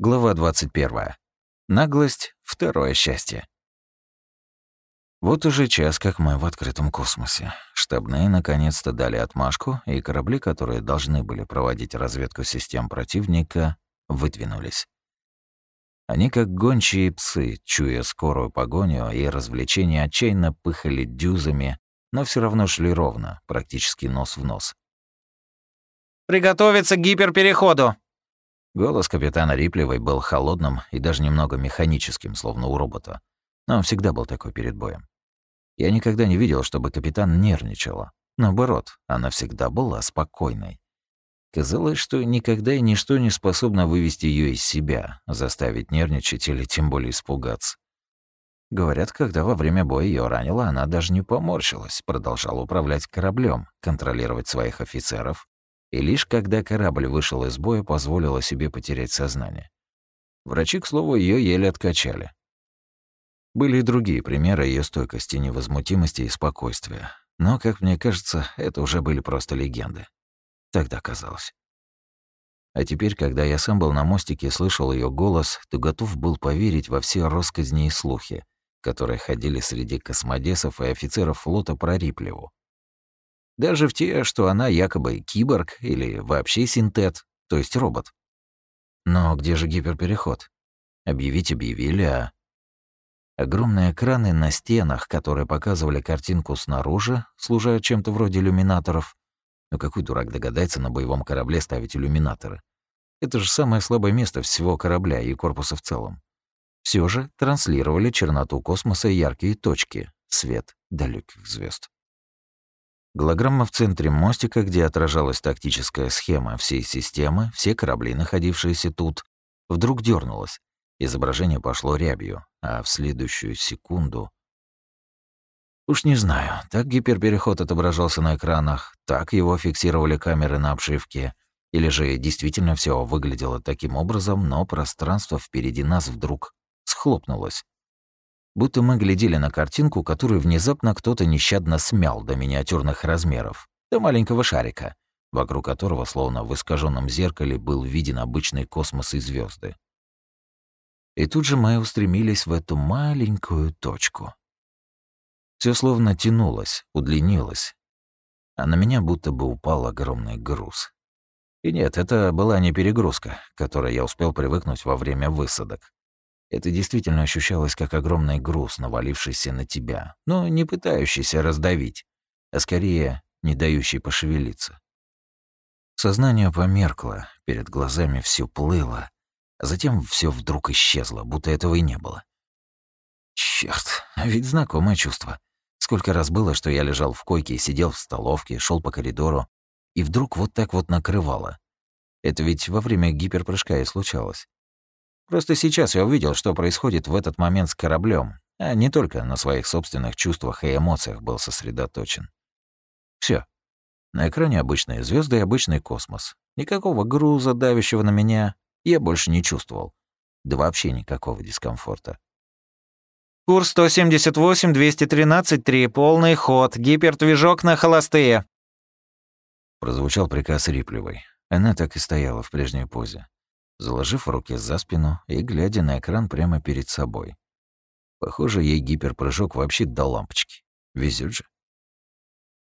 Глава 21. Наглость — второе счастье. Вот уже час, как мы в открытом космосе. Штабные наконец-то дали отмашку, и корабли, которые должны были проводить разведку систем противника, выдвинулись. Они, как гончие псы, чуя скорую погоню и развлечения, отчаянно пыхали дюзами, но все равно шли ровно, практически нос в нос. «Приготовиться к гиперпереходу!» Голос капитана Рипливой был холодным и даже немного механическим, словно у робота. Но он всегда был такой перед боем. Я никогда не видел, чтобы капитан нервничала. Наоборот, она всегда была спокойной. Казалось, что никогда и ничто не способно вывести ее из себя, заставить нервничать или тем более испугаться. Говорят, когда во время боя ее ранило, она даже не поморщилась, продолжала управлять кораблем, контролировать своих офицеров и лишь когда корабль вышел из боя, позволила себе потерять сознание. Врачи, к слову, ее еле откачали. Были и другие примеры ее стойкости, невозмутимости и спокойствия. Но, как мне кажется, это уже были просто легенды. Тогда казалось. А теперь, когда я сам был на мостике и слышал ее голос, то готов был поверить во все россказни и слухи, которые ходили среди космодесов и офицеров флота про Риплеву. Даже в те, что она якобы киборг или вообще синтет, то есть робот. Но где же гиперпереход? Объявить объявили, а... Огромные экраны на стенах, которые показывали картинку снаружи, служа чем-то вроде иллюминаторов. Но какой дурак догадается на боевом корабле ставить иллюминаторы? Это же самое слабое место всего корабля и корпуса в целом. Все же транслировали черноту космоса и яркие точки, свет далеких звезд. Голограмма в центре мостика, где отражалась тактическая схема всей системы, все корабли, находившиеся тут, вдруг дернулась. Изображение пошло рябью, а в следующую секунду... Уж не знаю, так гиперпереход отображался на экранах, так его фиксировали камеры на обшивке, или же действительно все выглядело таким образом, но пространство впереди нас вдруг схлопнулось будто мы глядели на картинку, которую внезапно кто-то нещадно смял до миниатюрных размеров, до маленького шарика, вокруг которого, словно в искаженном зеркале, был виден обычный космос и звезды. И тут же мы устремились в эту маленькую точку. Все словно тянулось, удлинилось, а на меня будто бы упал огромный груз. И нет, это была не перегрузка, к которой я успел привыкнуть во время высадок. Это действительно ощущалось как огромный груз, навалившийся на тебя, но не пытающийся раздавить, а скорее не дающий пошевелиться. Сознание померкло, перед глазами все плыло, а затем все вдруг исчезло, будто этого и не было. Черт, а ведь знакомое чувство. Сколько раз было, что я лежал в койке, сидел в столовке, шел по коридору, и вдруг вот так вот накрывало. Это ведь во время гиперпрыжка и случалось. Просто сейчас я увидел, что происходит в этот момент с кораблем, а не только на своих собственных чувствах и эмоциях был сосредоточен. Все. На экране обычные звезды и обычный космос. Никакого груза, давящего на меня, я больше не чувствовал. Да вообще никакого дискомфорта. Курс 178-213-3, полный ход, гипердвижок на холостые. Прозвучал приказ Рипливой. Она так и стояла в прежней позе заложив руки за спину и глядя на экран прямо перед собой. Похоже, ей гиперпрыжок вообще до лампочки. Везет же.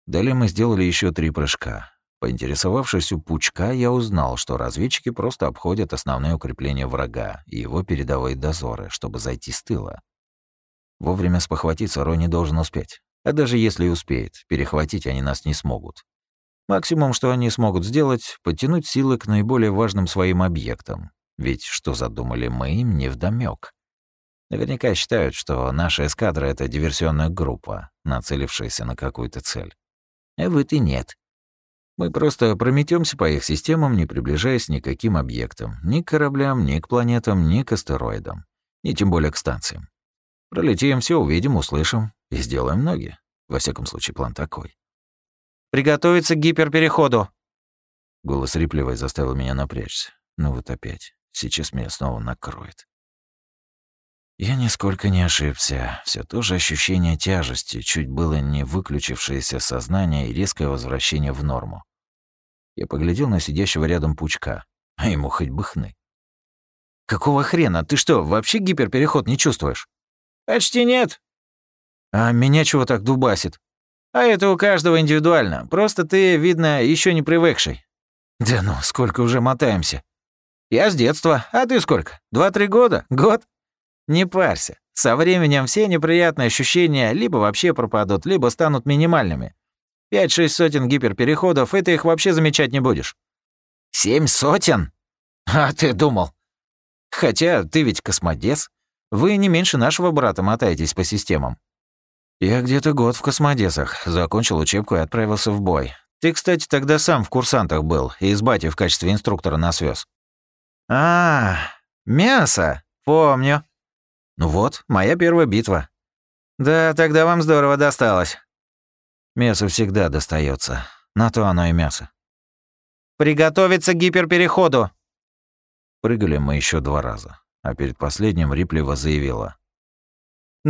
Далее мы сделали еще три прыжка. Поинтересовавшись у Пучка, я узнал, что разведчики просто обходят основные укрепления врага и его передовые дозоры, чтобы зайти с тыла. Вовремя спохватиться Рой не должен успеть. А даже если и успеет, перехватить они нас не смогут. Максимум, что они смогут сделать, подтянуть силы к наиболее важным своим объектам. Ведь что задумали мы им невдомёк. Наверняка считают, что наша эскадра — это диверсионная группа, нацелившаяся на какую-то цель. А вот и нет. Мы просто прометемся по их системам, не приближаясь ни к каким объектам, ни к кораблям, ни к планетам, ни к астероидам, ни тем более к станциям. Пролетим, все увидим, услышим и сделаем ноги. Во всяком случае, план такой. Приготовиться к гиперпереходу!» Голос Рипливой заставил меня напрячься. Ну вот опять. Сейчас меня снова накроет. Я нисколько не ошибся. Все то же ощущение тяжести, чуть было не выключившееся сознание и резкое возвращение в норму. Я поглядел на сидящего рядом пучка, а ему хоть бы хны. Какого хрена? Ты что, вообще гиперпереход не чувствуешь? Почти нет. А меня чего так дубасит? А это у каждого индивидуально. Просто ты, видно, еще не привыкший. Да ну, сколько уже мотаемся? Я с детства. А ты сколько? Два-три года? Год? Не парься. Со временем все неприятные ощущения либо вообще пропадут, либо станут минимальными. Пять-шесть сотен гиперпереходов, и ты их вообще замечать не будешь. Семь сотен? А ты думал? Хотя ты ведь космодес. Вы не меньше нашего брата мотаетесь по системам. Я где-то год в космодесах, закончил учебку и отправился в бой. Ты, кстати, тогда сам в курсантах был и из бати в качестве инструктора нас вез. А, мясо, помню. Ну вот, моя первая битва. Да, тогда вам здорово досталось. Мясо всегда достается. На то оно и мясо. Приготовиться к гиперпереходу. Прыгали мы еще два раза, а перед последним Риплева заявила.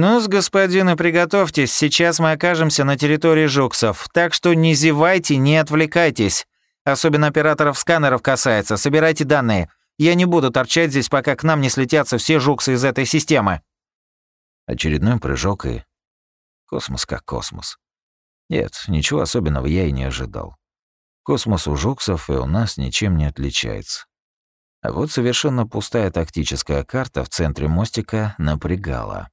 «Ну-с, господины, приготовьтесь, сейчас мы окажемся на территории Жуксов, так что не зевайте, не отвлекайтесь. Особенно операторов сканеров касается, собирайте данные. Я не буду торчать здесь, пока к нам не слетятся все Жуксы из этой системы». Очередной прыжок и... Космос как космос. Нет, ничего особенного я и не ожидал. Космос у Жуксов и у нас ничем не отличается. А вот совершенно пустая тактическая карта в центре мостика напрягала.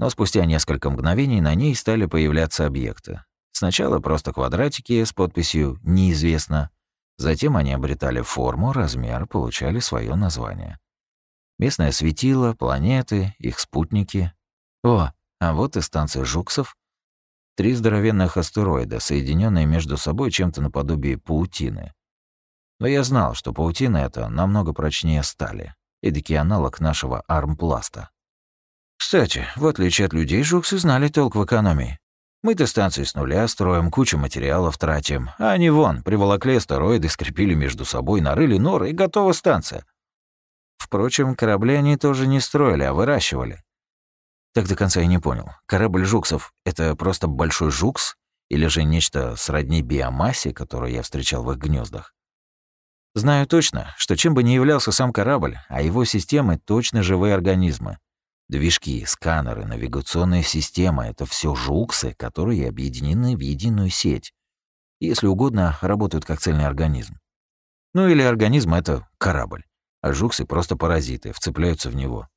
Но спустя несколько мгновений на ней стали появляться объекты. Сначала просто квадратики с подписью «Неизвестно», затем они обретали форму, размер, получали свое название. Местное светило, планеты, их спутники. О, а вот и станция Жуксов. Три здоровенных астероида, соединенные между собой чем-то наподобие паутины. Но я знал, что паутина эта намного прочнее стали, эдакий аналог нашего армпласта. Кстати, в отличие от людей, жуксы знали толк в экономии. Мы-то станции с нуля строим, кучу материалов тратим, а они вон, приволокли астероиды, скрепили между собой, нарыли норы и готова станция. Впрочем, корабли они тоже не строили, а выращивали. Так до конца и не понял. Корабль жуксов — это просто большой жукс или же нечто сродни биомассе, которую я встречал в их гнездах? Знаю точно, что чем бы ни являлся сам корабль, а его системы точно живые организмы. Движки, сканеры, навигационная система — это все жуксы, которые объединены в единую сеть. Если угодно, работают как цельный организм. Ну или организм — это корабль, а жуксы — просто паразиты, вцепляются в него.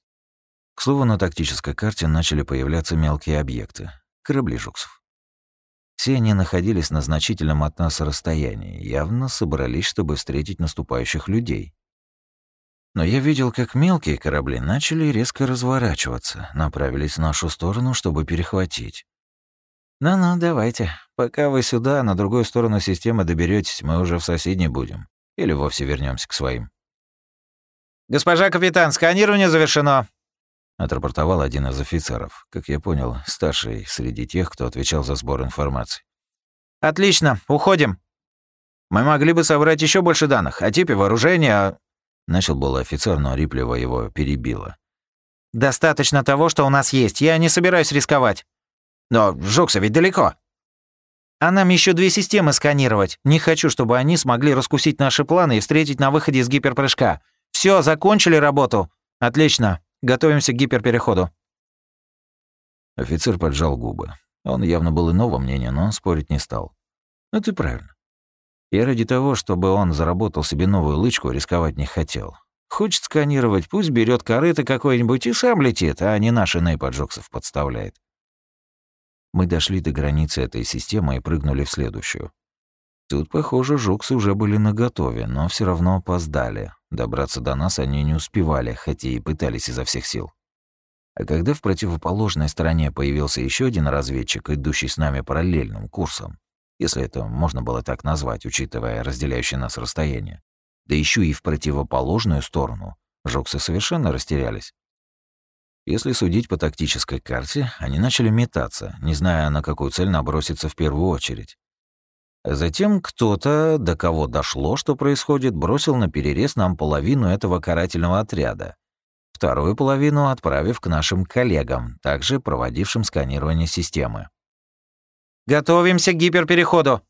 К слову, на тактической карте начали появляться мелкие объекты — корабли жуксов. Все они находились на значительном от нас расстоянии, явно собрались, чтобы встретить наступающих людей. Но я видел, как мелкие корабли начали резко разворачиваться, направились в нашу сторону, чтобы перехватить. «Ну-ну, давайте. Пока вы сюда, на другую сторону системы доберетесь, мы уже в соседней будем. Или вовсе вернемся к своим». «Госпожа капитан, сканирование завершено!» отрапортовал один из офицеров, как я понял, старший среди тех, кто отвечал за сбор информации. «Отлично, уходим. Мы могли бы собрать еще больше данных о типе вооружения, Начал был офицер, но Риплева его перебила. «Достаточно того, что у нас есть. Я не собираюсь рисковать. Но Жукса ведь далеко. А нам еще две системы сканировать. Не хочу, чтобы они смогли раскусить наши планы и встретить на выходе из гиперпрыжка. Все, закончили работу. Отлично. Готовимся к гиперпереходу». Офицер поджал губы. Он явно был иного мнения, но спорить не стал. «Это «Ну, правильно. И ради того, чтобы он заработал себе новую лычку, рисковать не хотел. Хочет сканировать, пусть берет корыто какое-нибудь и сам летит, а не наши нейподжоксов подставляет. Мы дошли до границы этой системы и прыгнули в следующую. Тут, похоже, жуксы уже были наготове, но все равно опоздали. Добраться до нас они не успевали, хотя и пытались изо всех сил. А когда в противоположной стороне появился еще один разведчик, идущий с нами параллельным курсом, если это можно было так назвать, учитывая разделяющее нас расстояние. Да еще и в противоположную сторону. Жоксы совершенно растерялись. Если судить по тактической карте, они начали метаться, не зная, на какую цель наброситься в первую очередь. Затем кто-то, до кого дошло, что происходит, бросил на перерез нам половину этого карательного отряда, вторую половину отправив к нашим коллегам, также проводившим сканирование системы. Готовимся к гиперпереходу.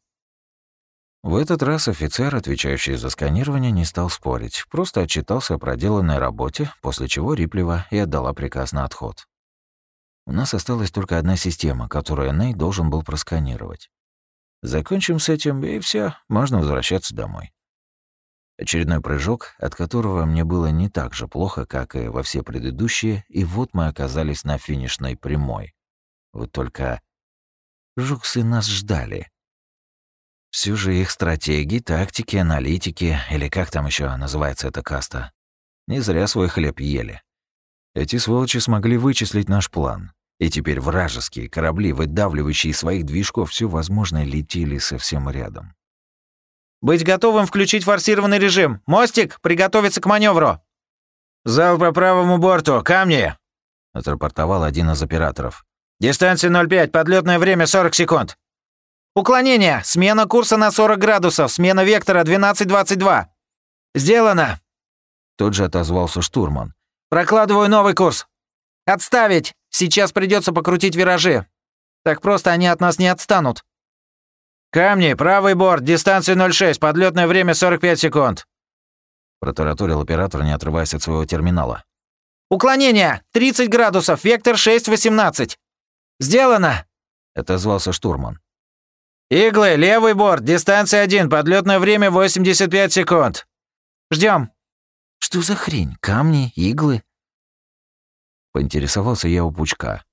В этот раз офицер, отвечающий за сканирование, не стал спорить, просто отчитался о проделанной работе, после чего Риплева и отдала приказ на отход. У нас осталась только одна система, которую Ней должен был просканировать. Закончим с этим, и все, можно возвращаться домой. Очередной прыжок, от которого мне было не так же плохо, как и во все предыдущие, и вот мы оказались на финишной прямой. Вот только жуксы нас ждали. Всю же их стратегии, тактики, аналитики, или как там еще называется эта каста, не зря свой хлеб ели. Эти сволочи смогли вычислить наш план. И теперь вражеские корабли, выдавливающие своих движков все возможное, летели совсем рядом. «Быть готовым включить форсированный режим! Мостик, приготовиться к маневру!» «Зал по правому борту, камни!» — отрапортовал один из операторов. «Дистанция 0,5, подлетное время 40 секунд!» «Уклонение! Смена курса на 40 градусов! Смена вектора 12-22!» «Сделано!» Тут же отозвался штурман. «Прокладываю новый курс!» «Отставить! Сейчас придется покрутить виражи. Так просто они от нас не отстанут». «Камни, правый борт, дистанция 0,6, подлетное время 45 секунд!» Протараторил оператор, не отрываясь от своего терминала. «Уклонение! 30 градусов, вектор 6-18!» «Сделано!» — отозвался штурман. «Иглы, левый борт, дистанция 1, подлетное время 85 секунд». Ждем. «Что за хрень? Камни, иглы?» Поинтересовался я у Пучка.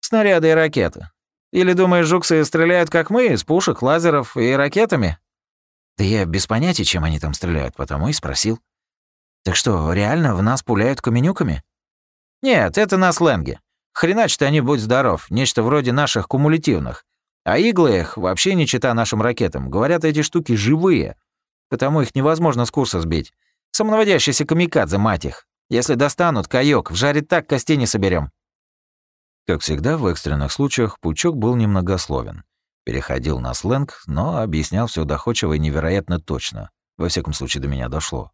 «Снаряды и ракеты. Или думаешь, жуксы стреляют, как мы, из пушек, лазеров и ракетами?» «Да я без понятия, чем они там стреляют, потому и спросил. Так что, реально в нас пуляют каменюками?» «Нет, это на сленге. Хреначит они, будь здоров, нечто вроде наших кумулятивных. А иглы их вообще не чита нашим ракетам. Говорят, эти штуки живые, потому их невозможно с курса сбить. Самонаводящийся камикадзе, мать их. Если достанут, каёк, вжарит так, костей не соберем. Как всегда, в экстренных случаях Пучок был немногословен. Переходил на сленг, но объяснял все доходчиво и невероятно точно. Во всяком случае, до меня дошло.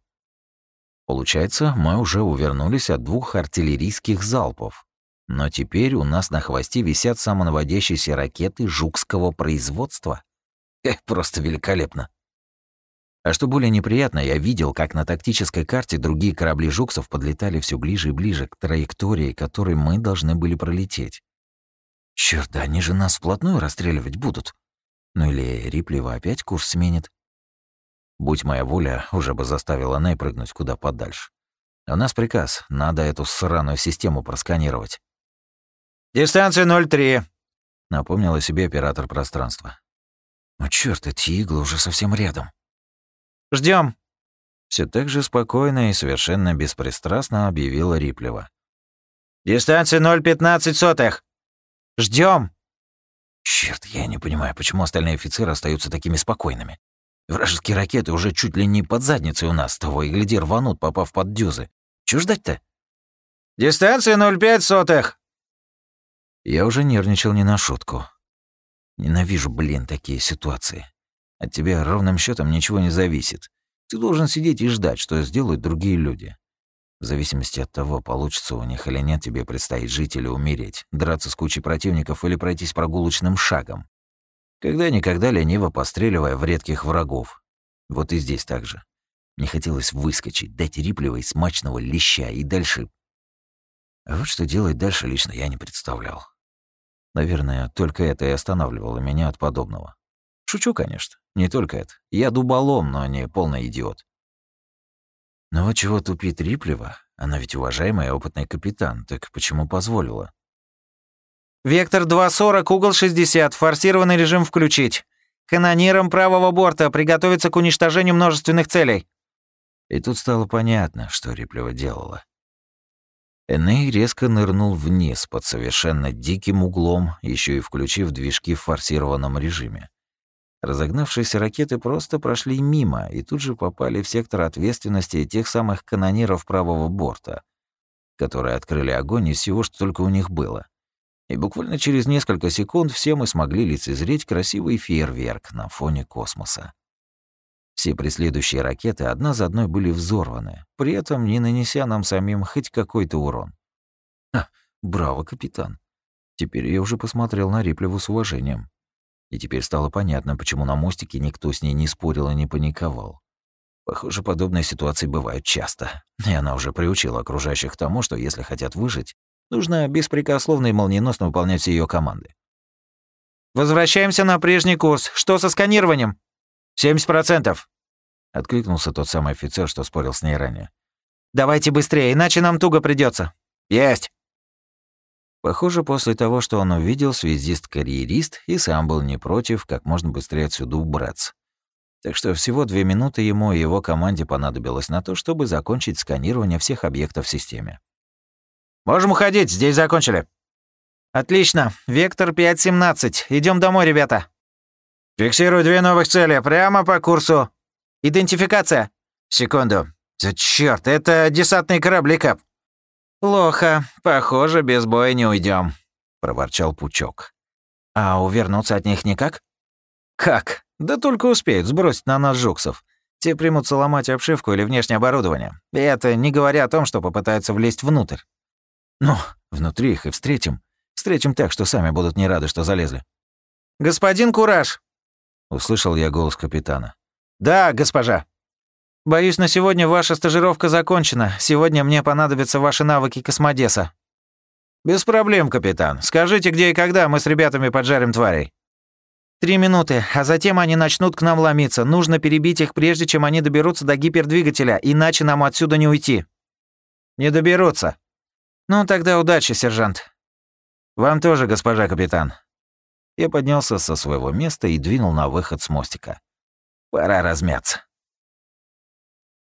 Получается, мы уже увернулись от двух артиллерийских залпов. Но теперь у нас на хвосте висят самонаводящиеся ракеты жукского производства. Эх, просто великолепно. А что более неприятно, я видел, как на тактической карте другие корабли жуксов подлетали все ближе и ближе к траектории, которой мы должны были пролететь. Чёрт, да они же нас вплотную расстреливать будут. Ну или Риплева опять курс сменит. Будь моя воля, уже бы заставила Ней прыгнуть куда подальше. У нас приказ, надо эту сраную систему просканировать. «Дистанция 0,3», — напомнил о себе оператор пространства. «О, чёрт, эти иглы уже совсем рядом». Ждем. Все так же спокойно и совершенно беспристрастно объявила Риплева. «Дистанция 0,15 сотых». Ждем. Черт, я не понимаю, почему остальные офицеры остаются такими спокойными. Вражеские ракеты уже чуть ли не под задницей у нас, того и гляди рванут, попав под дюзы. Чего ждать-то? «Дистанция 0,5 сотых». Я уже нервничал не на шутку. Ненавижу, блин, такие ситуации. От тебя ровным счетом ничего не зависит. Ты должен сидеть и ждать, что сделают другие люди. В зависимости от того, получится у них или нет, тебе предстоит жить или умереть, драться с кучей противников или пройтись прогулочным шагом. Когда-никогда лениво постреливая в редких врагов. Вот и здесь так же. Мне хотелось выскочить, дать Риплевой смачного леща и дальше... А вот что делать дальше лично я не представлял. Наверное, только это и останавливало меня от подобного. Шучу, конечно. Не только это. Я дуболом, но не полный идиот. Но вот чего тупит Риплева? Она ведь уважаемая опытный капитан, так почему позволила? «Вектор 240, угол 60, форсированный режим включить. Канонирам правого борта приготовиться к уничтожению множественных целей». И тут стало понятно, что Риплева делала. Эней резко нырнул вниз под совершенно диким углом, еще и включив движки в форсированном режиме. Разогнавшиеся ракеты просто прошли мимо и тут же попали в сектор ответственности тех самых канониров правого борта, которые открыли огонь из всего, что только у них было. И буквально через несколько секунд все мы смогли лицезреть красивый фейерверк на фоне космоса. Все преследующие ракеты одна за одной были взорваны, при этом не нанеся нам самим хоть какой-то урон. Ха, браво, капитан. Теперь я уже посмотрел на Риплеву с уважением. И теперь стало понятно, почему на мостике никто с ней не спорил и не паниковал. Похоже, подобные ситуации бывают часто. И она уже приучила окружающих к тому, что если хотят выжить, нужно беспрекословно и молниеносно выполнять все ее команды. «Возвращаемся на прежний курс. Что со сканированием?» «70%. Откликнулся тот самый офицер, что спорил с ней ранее. «Давайте быстрее, иначе нам туго придется. «Есть!» Похоже, после того, что он увидел, связист-карьерист и сам был не против как можно быстрее отсюда убраться. Так что всего две минуты ему и его команде понадобилось на то, чтобы закончить сканирование всех объектов в системе. «Можем уходить, здесь закончили». «Отлично. Вектор 5.17. Идем домой, ребята». «Фиксирую две новых цели, прямо по курсу». «Идентификация». «Секунду. За чёрт, это десантный корабль Кап». «Плохо. Похоже, без боя не уйдем, проворчал Пучок. «А увернуться от них никак?» «Как? Да только успеют сбросить на нас жуксов. Те примутся ломать обшивку или внешнее оборудование. И это не говоря о том, что попытаются влезть внутрь. Ну, внутри их и встретим. Встретим так, что сами будут не рады, что залезли. «Господин Кураж!» Услышал я голос капитана. «Да, госпожа!» «Боюсь, на сегодня ваша стажировка закончена. Сегодня мне понадобятся ваши навыки космодеса». «Без проблем, капитан. Скажите, где и когда мы с ребятами поджарим тварей». «Три минуты, а затем они начнут к нам ломиться. Нужно перебить их, прежде чем они доберутся до гипердвигателя, иначе нам отсюда не уйти». «Не доберутся». «Ну, тогда удачи, сержант». «Вам тоже, госпожа капитан». Я поднялся со своего места и двинул на выход с мостика. Пора размяться.